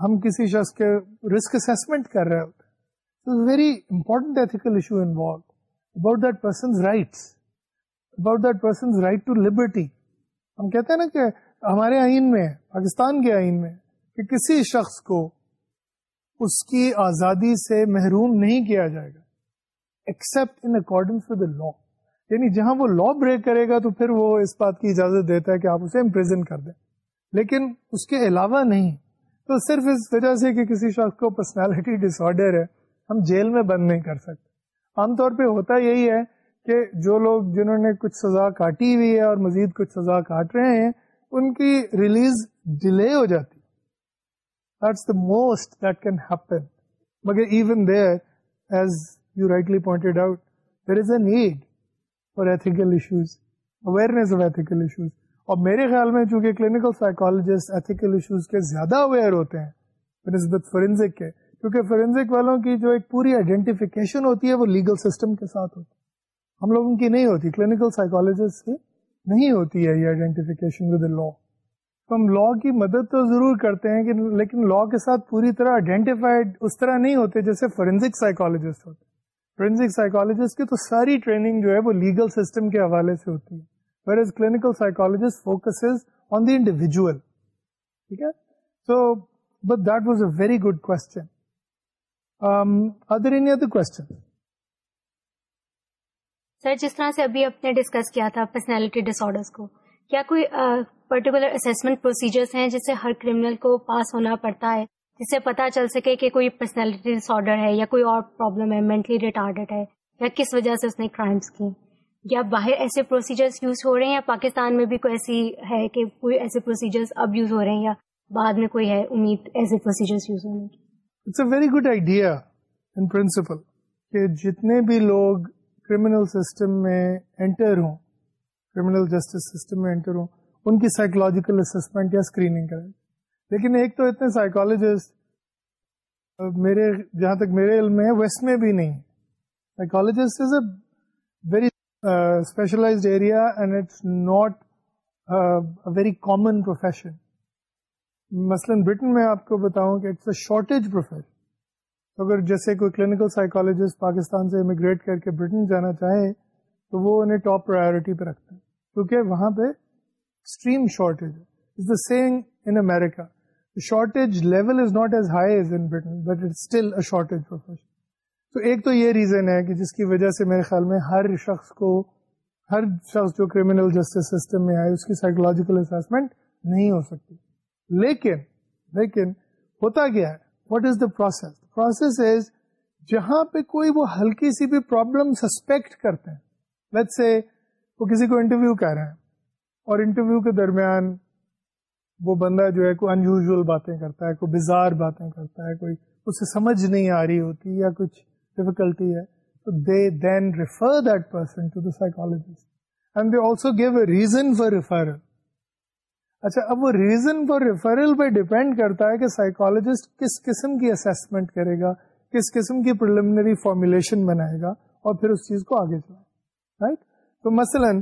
ہم کسی شخص کے رسک اسسمنٹ کر رہے ہوتے very important ethical issue involve about that rights about that right to liberty ہم کہتے ہیں نا کہ ہمارے آئین میں پاکستان کے آئین میں کہ کسی شخص کو اس کی آزادی سے محروم نہیں کیا جائے گا except in according with the law یعنی جہاں وہ لا بریک کرے گا تو پھر وہ اس بات کی اجازت دیتا ہے کہ آپ اسے امپریزن کر دیں لیکن اس کے علاوہ نہیں تو صرف اس وجہ سے کہ کسی شخص کو پرسنالٹی ڈس آرڈر ہے ہم جیل میں بند نہیں کر سکتے عام طور پہ ہوتا یہی ہے کہ جو لوگ جنہوں نے کچھ سزا کاٹی ہوئی ہے اور مزید کچھ سزا کاٹ رہے ہیں ان کی ریلیز ڈیلے ہو جاتی موسٹ دیٹ کین ہیپن مگر even there as you rightly pointed out there is a need اور ethical issues awareness of ethical issues اور میرے خیال میں چونکہ کلینکل سائیکالوجسٹ ایتھیکل ایشوز کے زیادہ اویئر ہوتے ہیں نسبت فورینزک کے کیونکہ فورینزک والوں کی جو ایک پوری آئیڈینٹیفیکیشن ہوتی ہے وہ لیگل سسٹم کے ساتھ ہوتی ہے ہم لوگوں کی نہیں ہوتی کلینکل سائیکولوجسٹ کی نہیں ہوتی ہے یہ آئیڈینٹیفیکیشن ود لا تو ہم لا کی مدد تو ضرور کرتے ہیں لیکن لا کے ساتھ پوری طرح آئیڈینٹیفائڈ اس طرح نہیں ہوتے جیسے فورینزک سائیکالوجسٹ ہوتے فورینسک سائیکالوجسٹ کی تو ساری ٹریننگ جو ہے وہ لیگل سسٹم کے حوالے سے ہوتی ہے کلینکل فوکس آن دی ٹھیک ہے so but that was a very good question other other any question sir جس طرح سے ابھی آپ نے ڈسکس کیا تھا پرسنالٹی ڈس آرڈر کو کیا کوئی پرٹیکولر اسمنٹ پروسیجر ہیں جسے ہر کریمنل کو پاس ہونا پڑتا ہے جس سے پتا چل سکے کہ کوئی پرسنالٹی ڈس آرڈر ہے یا کوئی اور پرابلم ہے مینٹلی ریٹارڈیڈ ہے یا کس وجہ سے اس نے کرائمس کی یا باہر ایسے پروسیجرس یوز ہو رہے ہیں یا پاکستان میں بھی کوئی ایسی ہے کہ کوئی ایسے پروسیجرس اب یوز ہو رہے ہیں یا بعد میں کوئی ہے امید ایسے یوز ہونے کی very good idea in principle کہ جتنے بھی لوگ کریمنل سسٹم میں انٹر انٹر ہوں ہوں جسٹس سسٹم میں ان کی سائیکولوجیکل اسسمنٹ یا اسکریننگ کریں لیکن ایک تو اتنے سائیکالوجسٹ میرے جہاں تک میرے علم ہے ویسٹ میں بھی نہیں psychologist is a very specialised area and it's not very common profession مثلاً برٹن میں آپ کو بتاؤں کہ اٹس اے شارٹیج تو اگر جیسے کوئی کلینکل سائیکالوجسٹ پاکستان سے امیگریٹ کر کے برٹن جانا چاہے تو وہ انہیں ٹاپ پرائیورٹی پہ رکھتا ہے کیونکہ وہاں پہ اسٹریم شارٹیج ہے the same in America shortage level ا شارٹیجیشن تو ایک تو یہ ریزن ہے کہ جس کی وجہ سے میرے خیال میں ہر شخص کو ہر شخص جو کریمنل جسٹس سسٹم میں آئے اس کی سائیکولوجیکل نہیں ہو سکتی لیکن لیکن ہوتا کیا ہے what is the process process is جہاں پہ کوئی وہ ہلکی سی بھی پرابلم سسپیکٹ کرتے ہیں لیٹ سے وہ کسی کو انٹرویو کہہ رہے ہیں اور انٹرویو کے درمیان وہ بندہ جو ہے کوئی انیوژل باتیں کرتا ہے کوئی بزار باتیں کرتا ہے کوئی اسے سمجھ نہیں آ رہی ہوتی یا کچھ ڈفیکلٹی ہے تو they they then refer that person to the and also give a reason for referral اچھا اب وہ ریزن فار ریفرل پہ ڈیپینڈ کرتا ہے کہ سائیکالوجسٹ کس قسم کی اسسمنٹ کرے گا کس قسم کی پرلیمنری فارمولیشن بنائے گا اور پھر اس چیز کو آگے چلائے رائٹ تو مثلاً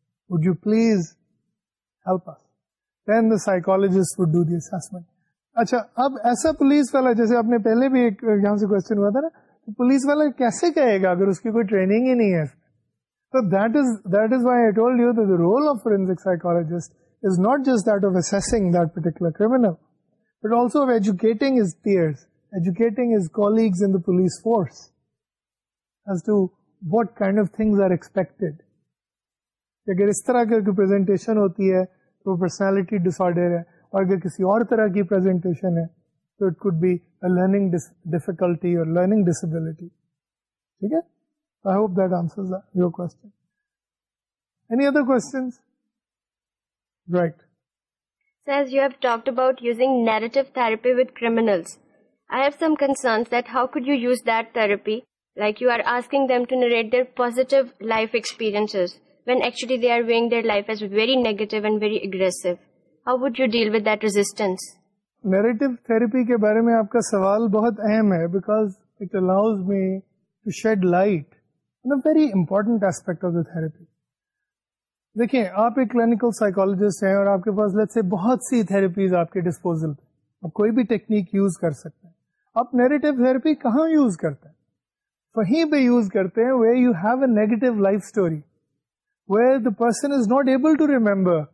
would you please would do دیسمنٹ اچھا اب ایسا پولیس والا جیسے آپ نے پہلے بھی ایک یہاں سے نا پولیس والا کیسے کہے گا اگر اس کی کوئی ٹریننگ ہی نہیں ہے تو اگر اس طرح کی پریزنٹیشن ہے ہے تو it could be a learning learning difficulty اور ڈسبلٹی ٹھیک I hope that answer your question any other right you you you have have talked about using narrative therapy therapy? with criminals, I some concerns that that how could use Like are asking them to narrate their positive life experiences. آپ ایک psychologist ہیں اور آپ کے لیٹ سے بہت سی تھراپیز آپ کے ڈسپوزل پہ آپ کوئی بھی ٹیکنیک یوز کر سکتے ہیں آپ نیریٹو تھراپی کہاں یوز کرتے where the person is not able to remember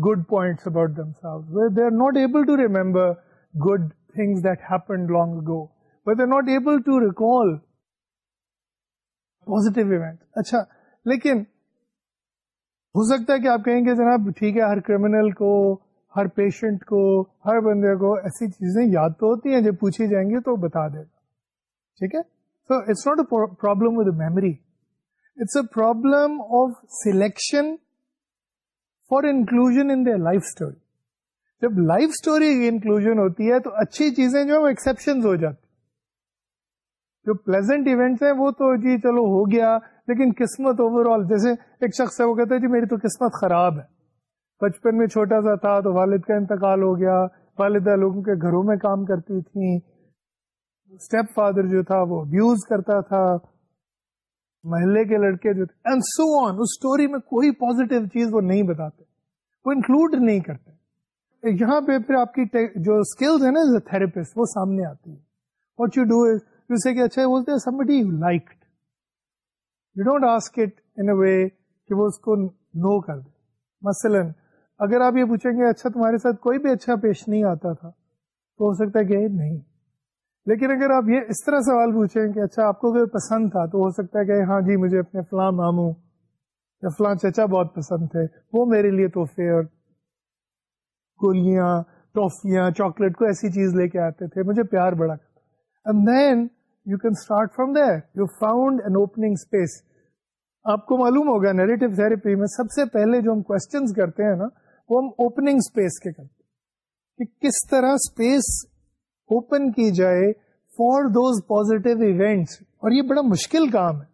good points about themselves, where they are not able to remember good things that happened long ago, where they are not able to recall positive events. Achha, lekin, ہو سکتا ہے کہ آپ کہیں گے جناب ٹھیک ہے ہر کرمنل کو ہر پیشنٹ کو ہر بندے کو ایسی چیزیں یاد تو ہوتی ہیں جب پوچھی جائیں گی تو بتا دے گا ٹھیک ہے so it's not a problem with memory it's a problem of selection for in in life story جب لائف اسٹوری کی انکلوژن ہوتی ہے تو اچھی چیزیں جو وہ ایکسپشن ہو جاتی جو پلیزنٹ ایونٹس ہیں وہ تو جی چلو ہو گیا لیکن قسمت اوور آل جیسے ایک شخص ہے وہ کہتا ہے جی میری تو قسمت خراب ہے بچپن میں چھوٹا سا تھا تو والد کا انتقال ہو گیا والدہ لوگوں کے گھروں میں کام کرتی تھیں اسٹیپ فادر جو تھا وہ ابیوز کرتا تھا محلے کے لڑکے جو تھے اینڈ سو آن اس اسٹوری میں کوئی پازیٹیو چیز وہ نہیں بتاتے وہ انکلوڈ نہیں کرتے یہاں پہ پھر آپ کی جو اسکلز ہیں نا تھراپسٹ وہ سامنے آتی ہے what you do is you say کہ اچھا بولتے ہیں somebody you like you don't ask it in a way کہ وہ اس کو نو کر دے مثلاً اگر آپ یہ پوچھیں گے اچھا تمہارے ساتھ کوئی بھی اچھا پیش نہیں آتا تھا تو ہو سکتا ہے کہ نہیں لیکن اگر آپ یہ اس طرح سوال پوچھیں کہ اچھا آپ کو پسند تھا تو ہو سکتا ہے کہ ہاں جی مجھے اپنے فلاں ماموں یا فلاں چچا بہت پسند تھے وہ میرے لیے تحفے اور گولیاں ٹافیاں چاکلیٹ کو ایسی چیز لے کے آتے تھے مجھے پیار بڑا کرتا and then you can start from there you found an opening space آپ کو معلوم ہوگا نیگیٹو تھراپی میں سب سے پہلے جو ہم کوشچنس کرتے ہیں نا وہ ہم اوپننگ اسپیس کے کرتے ہیں کہ کس طرح اسپیس اوپن کی جائے فار دوز ایونٹس اور یہ بڑا مشکل کام ہے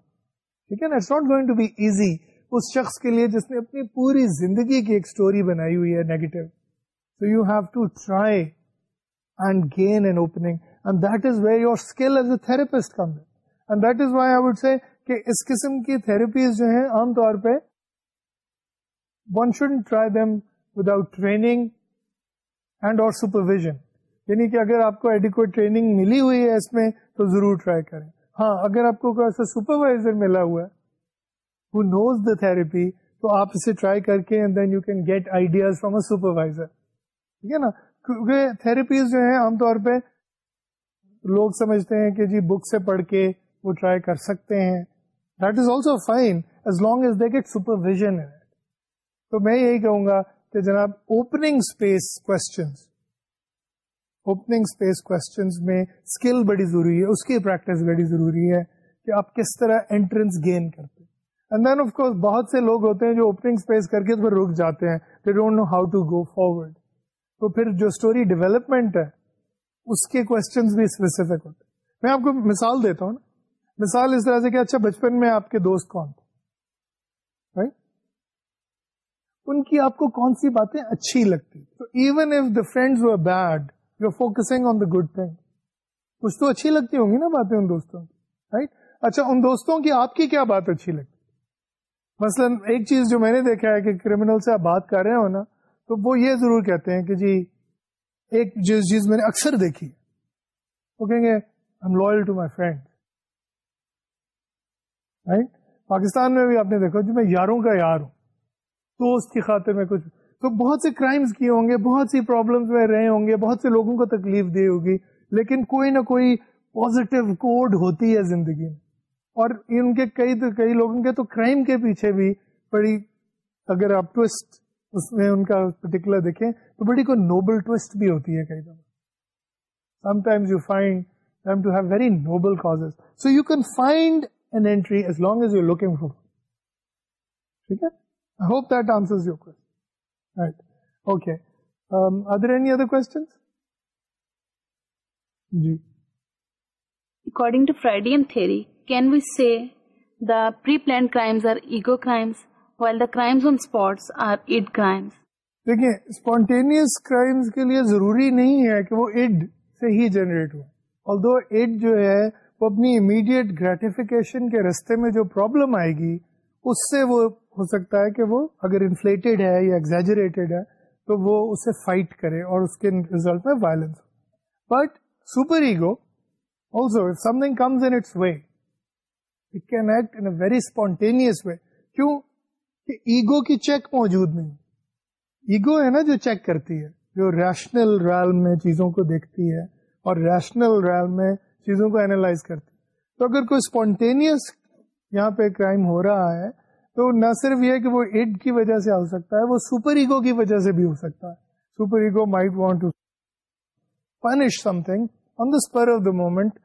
ٹھیک ہے نا it's not going to be easy اس شخص کے لیے جس نے اپنی پوری زندگی کی ایک اسٹوری بنائی ہوئی ہے negative so you have to try and gain an opening and that is where your skill as a therapist come and that is why I would say کہ اس قسم کی تھراپیز جو ہیں عام طور پہ one should try them without training and اور سپرویژن یعنی کہ اگر آپ کو ایڈیکوئٹ ٹریننگ ملی ہوئی ہے اس میں تو ضرور ٹرائی کریں ہاں اگر آپ کو کوئی ایسا سپروائزر ملا ہوا ہے ہو نوز دا تھراپی تو آپ اسے ٹرائی کر کے and then you can get ideas from a supervisor ٹھیک ہے نا کیونکہ تھراپیز جو ہیں عام طور پہ لوگ سمجھتے ہیں کہ جی بک سے پڑھ کے وہ ٹرائی کر سکتے ہیں that is also fine as long as they get supervision تو میں یہی کہوں گا کہ جناب opening space questions opening space میں اسکل بڑی ضروری ہے اس کی پریکٹس بڑی ضروری ہے کہ آپ کس طرح انٹرنس گین کرتے اینڈ دین آف کورس بہت سے لوگ ہوتے ہیں جو اوپننگ اسپیس کر کے پھر رک جاتے ہیں they don't know how to go forward تو پھر جو اسٹوری ڈیولپمنٹ ہے اس کے کوشچنس بھی اسپیسیفک ہوتے میں آپ کو مثال دیتا ہوں نا مثال اس طرح سے کہ اچھا بچپن میں آپ کے دوست کون تھے ان کی آپ کو کون سی باتیں اچھی لگتی تو even if the friend bad you are focusing on the good thing کچھ تو اچھی لگتی ہوں گی نا باتیں ان دوستوں کی right? اچھا ان دوستوں کی آپ کی کیا بات اچھی لگتی مثلا ایک چیز جو میں نے دیکھا ہے کہ کریمنل سے آپ بات کر رہے ہو نا تو وہ یہ ضرور کہتے ہیں کہ جی ایک جس چیز میں نے اکثر دیکھی وہ کہیں گے I am loyal to my friend right Pakistan میں بھی آپ نے دیکھا جی میں یاروں کا یار ہوں دوست کی خاطر میں کچھ تو بہت سے کرائمز کیے ہوں گے بہت سی پرابلمز میں رہے ہوں گے بہت سے لوگوں کو تکلیف دی ہوگی لیکن کوئی نہ کوئی پازیٹیو کوڈ ہوتی ہے زندگی میں اور ان کے کئی کئی لوگوں کے تو کرائم کے پیچھے بھی بڑی اگر آپ ٹوسٹ اس میں ان کا پرٹیکولر دیکھیں تو بڑی کوئی نوبل ٹوسٹ بھی ہوتی ہے کئی دفعہ sometimes you find them to have very noble causes. So you can find an entry as long as you're looking for it. Okay? I hope that answers your question. G according to Freudian theory can we see the plans are ego crimes دیکھیں spontaneous crimes کے لیے ضروری نہیں ہے کہ وہ id سے ہی جنریٹ ہو اور دو جو ہے وہ اپنی امیڈیٹ گریٹیفیکیشن کے رستے میں جو پرابلم آئے گی اس سے وہ ہو سکتا ہے کہ وہ اگر انفلیٹیڈ ہے یا ایگزیجریٹڈ ہے تو وہ اسے فائٹ کرے اور اس کے ریزلٹ میں violence but super ego also something comes way it can act in very spontaneous way کیوں کہ ایگو کی چیک موجود نہیں ایگو ہے نا جو چیک کرتی ہے جو ریشنل ریل میں چیزوں کو دیکھتی ہے اور ریشنل ریل میں چیزوں کو اینالائز کرتی ہے تو اگر کوئی اسپونٹینیس یہاں پہ کرائم ہو رہا ہے تو نہ صرف یہ کہ وہ ایڈ کی وجہ سے ہو سکتا ہے وہ سپر ایگو کی وجہ سے بھی ہو سکتا ہے super ego might want to punish something on the spur of the moment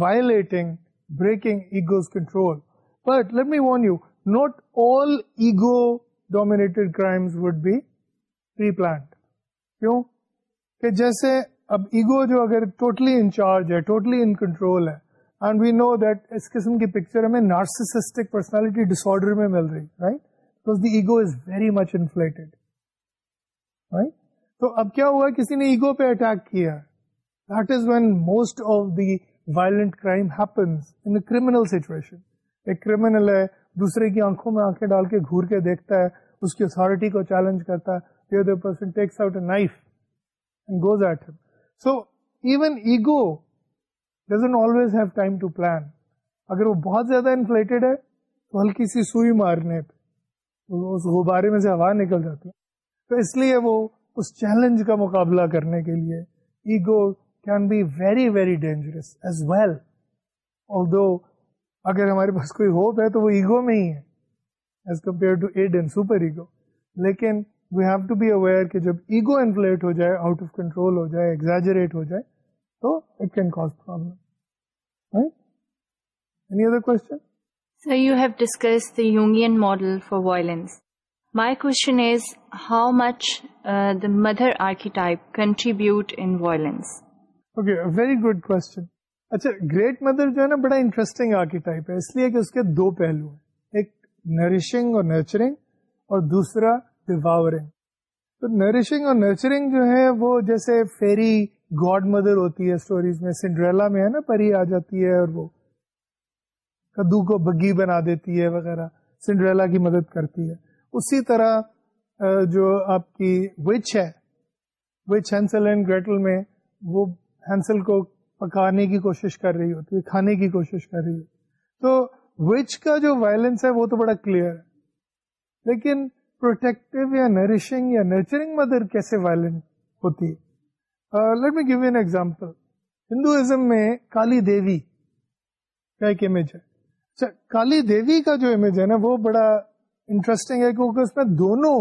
violating breaking ego's control but let me warn you not all ego dominated crime would be pre planned کیوں کہ جیسے اب ego جو اگر totally in charge ہے totally in control ہے and we know that اس قسم کی پکچر ہمیں نارسسٹک پرسنالٹی ڈس ڈسر میں مل رہی right because the ego is very much inflated right تو اب کیا ہوا کسی نے ایگو پہ اٹیک کیا that is when most of the violent crime happens in criminal situation ایک کریمنل ہے دوسرے کی آنکھوں میں آنکھیں ڈال کے گھور کے دیکھتا ہے اس کی اتارٹی کو چیلنج کرتا ہے person takes out a knife goes at so even ego doesn't always have time to plan اگر وہ بہت زیادہ انفلیٹیڈ ہے تو ہلکی سی سوئی مارنے پہ اس غبارے میں سے ہوا نکل جاتی ہے تو اس لیے وہ اس چیلنج کا مقابلہ کرنے کے لیے ego can be very very dangerous as well اور ہمارے پاس کوئی ہوپ ہے تو وہ ایگو میں ہی ہے as compare to id and superego لیکن we have to be aware کہ جب ایگو انفلیٹ ہو جائے آؤٹ آف کنٹرول ہو جائے ایگزیجریٹ ہو جائے تو اٹ کین کاز پرابلم یون model for violence my coach the mother type contribute انیلنس اوکے ویری گڈ کو اچھا گریٹ مدر جو ہے نا بڑا انٹرسٹنگ آرکیٹائپ ہے اس لیے کہ اس کے دو پہلو ہے ایک نریشنگ اور نیچرنگ اور دوسرا داورنگ تو نریشنگ اور نیچرنگ جو ہے وہ جیسے فیری گاڈ مدر ہوتی ہے اسٹوریز میں سنڈریلا میں ہے نا پری آ جاتی ہے اور وہ کدو کو بگی بنا دیتی ہے وغیرہ سنڈریلا کی مدد کرتی ہے اسی طرح جو آپ کی وچ ہے وچ ہینسل اینڈ گریٹل میں وہ ہینسل کو پکانے کی کوشش کر رہی ہوتی ہے کھانے کی کوشش کر رہی ہوتی تو وچ کا جو وائلنس ہے وہ تو بڑا کلیئر ہے لیکن پروٹیکٹو یا نریشنگ یا نرچرنگ مدر کیسے وائلنٹ ہوتی ہے let me give an example Hinduism میں کالی دیوی کا ایک امیج ہے اچھا کالی دیوی کا جو امیج ہے نا وہ بڑا انٹرسٹنگ ہے کیونکہ اس میں دونوں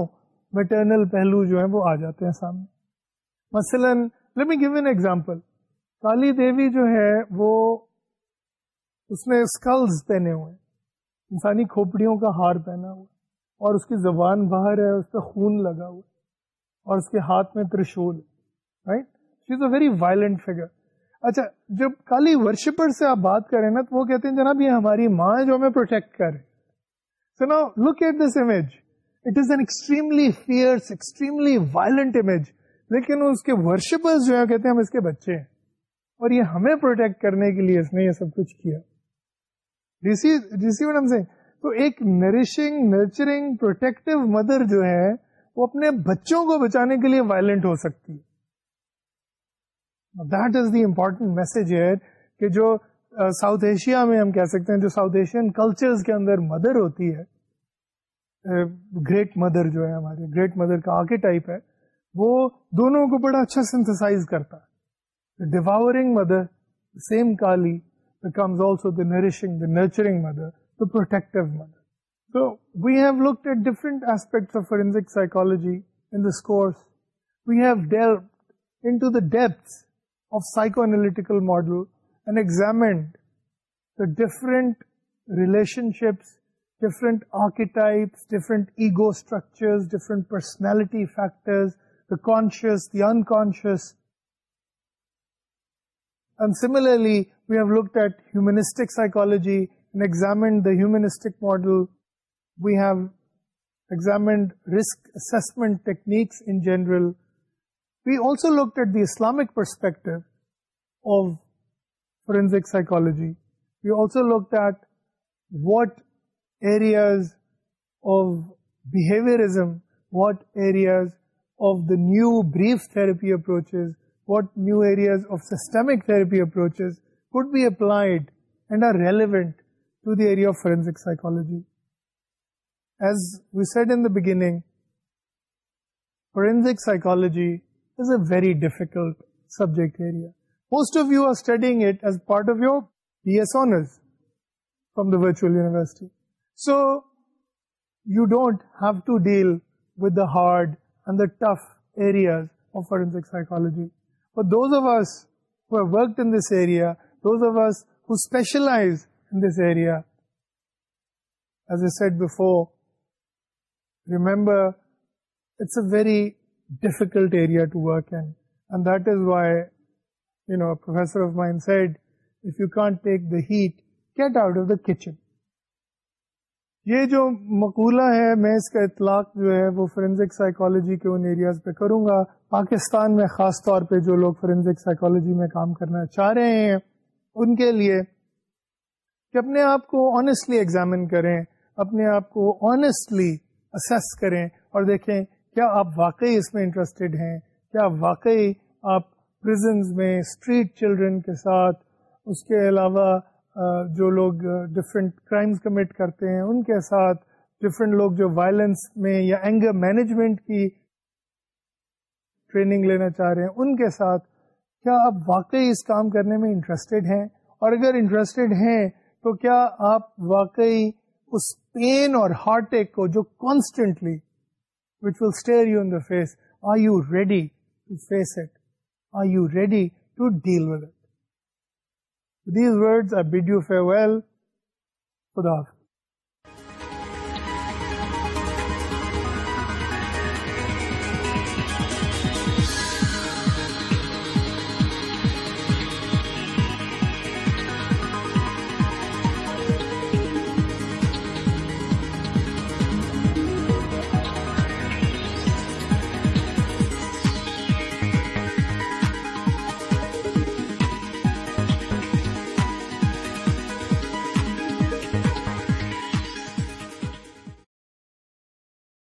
میٹرنل پہلو جو ہیں وہ آ جاتے ہیں سامنے مثلاً me give an example Kali Devi جو ہے وہ اس نے اسکلز پہنے ہوئے انسانی کھوپڑیوں کا ہار پہنا ہوا اور اس کی زبان باہر ہے اس پہ خون لگا ہوا اور اس کے ہاتھ میں ترشول right a very violent figure اچھا جب کالی ورشپر سے آپ بات کریں نا تو وہ کہتے ہیں جناب یہ ہماری ماں ہے جو ہمیں پروٹیکٹ کر نا look at this image it is an extremely fierce extremely violent image لیکن اس کے ورشپر جو ہیں کہتے ہیں ہم اس کے بچے ہیں اور یہ ہمیں پروٹیکٹ کرنے کے لیے اس نے یہ سب کچھ کیا تو ایک نریشنگ نرچرنگ پروٹیکٹو مدر جو ہے وہ اپنے بچوں کو بچانے کے لیے وائلنٹ ہو سکتی ہے that is the important message کہ جو ساؤتھ uh, ایشیا میں ہم کہہ سکتے ہیں جو ساؤتھ ایشین کلچرز کے اندر مدر ہوتی ہے گریٹ uh, مدر جو ہے ہمارے گریٹ مدر کا آکے ٹائپ ہے وہ دونوں کو بڑا اچھا سنتھسائز کرتا ہے devouring mother same Kali becomes also the nourishing the nurturing mother the protective mother so we have looked at different aspect of forensic psychology in this course we have delved into the depths different archetypes different ego structures different personality factors انشیسرلی we have looked at ہیومک سائیکالوجیڈ داومک model we had رسکمنٹ in general We also looked at the Islamic perspective of forensic psychology. We also looked at what areas of behaviorism, what areas of the new brief therapy approaches, what new areas of systemic therapy approaches could be applied and are relevant to the area of forensic psychology. As we said in the beginning, forensic psychology is a very difficult subject area. Most of you are studying it as part of your BS honors from the virtual university. So, you don't have to deal with the hard and the tough areas of forensic psychology. But those of us who have worked in this area, those of us who specialize in this area, as I said before, remember, it's a very difficult area to work in. And that is why, you know, a professor of mine said, if you can't take the heat, get out of the kitchen. یہ جو مقولہ ہے میں اس کا اطلاق جو ہے وہ فورینزک سائیکالوجی کے ان ایریاز پہ کروں گا پاکستان میں خاص طور پہ جو لوگ فورینزک سائیکالوجی میں کام کرنا چاہ رہے ہیں ان کے لیے کہ اپنے آپ کو آنےسٹلی ایگزامن کریں اپنے آپ کو آنےسٹلی اسیس کریں اور دیکھیں کیا آپ واقعی اس میں انٹرسٹیڈ ہیں کیا واقعی آپ میں اسٹریٹ چلڈرن کے ساتھ اس کے علاوہ جو لوگ ڈفرینٹ کرائمس کمٹ کرتے ہیں ان کے ساتھ ڈفرینٹ لوگ جو وائلنس میں یا اینگر مینجمنٹ کی ٹریننگ لینا چاہ رہے ہیں ان کے ساتھ کیا آپ واقعی اس کام کرنے میں انٹرسٹیڈ ہیں اور اگر انٹرسٹیڈ ہیں تو کیا آپ واقعی اس پین اور ہارٹ ایک کو جو constantly which will stare you in the face. Are you ready to face it? Are you ready to deal with it? With these words, I bid you farewell. Khuda Hafiz.